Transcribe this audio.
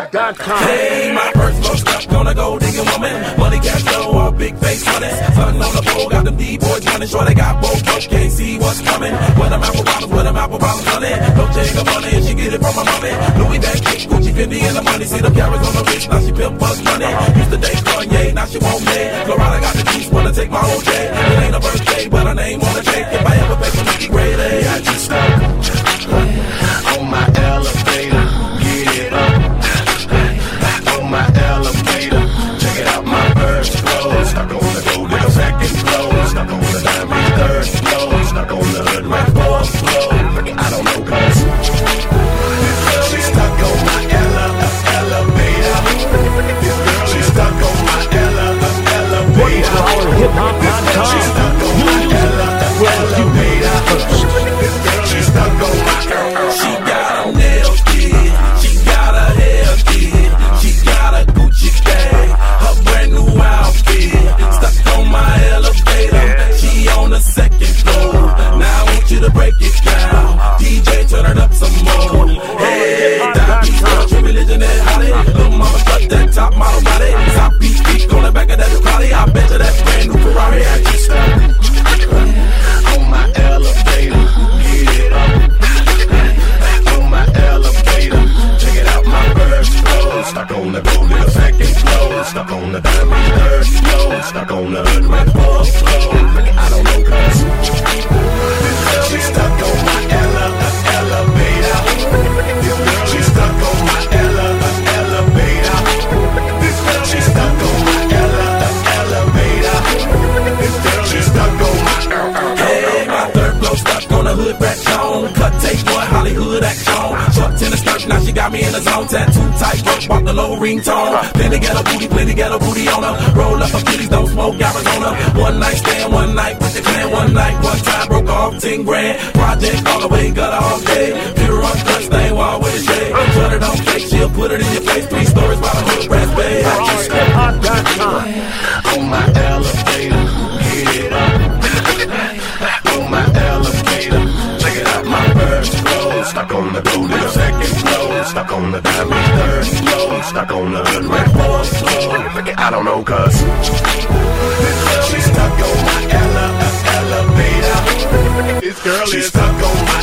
Hey, my first flow stuck gonna go digging woman. Money cash flow, all big face money. Sun on the pole, got them D-boys running. Sure they got both folks, can't see what's coming. With them Apple Bottoms, with them Apple Bottoms honey. No take the money and she get it from my mommy. Louis that kick, Gucci, Fendi and the money. See them carats on the wrist, now she pimp bust money. Used to date Kanye, now she won't me. Florida got the keys, wanna take my whole day. It ain't a birthday, but her name on the elevator. All Stuck on the gold in the second flow. Stuck on the diamond third flow. Stuck on the hood red fourth flow. I don't know, cause she's stuck on my ele- elevator. She's stuck on my ele- elevator. She's stuck on my ele- elevator. She's stuck on my Hey, my third flow stuck on a hood rat on. Cut tape boy, Hollywood action. Short tennis skirt, now she got me in the zone. Tattoo tight, work, walk the low ringtone. Plenty get a booty, plenty get a booty on her. Roll up her kitties, don't smoke Arizona. One night stand, one night with the clan, one night, one time broke off 10 grand. Project all the way, got her Stuck on the diamond third flow. Stuck on the hood red fourth flow. I don't know, cause she's stuck on my ele- elevator. This girl she's stuck on my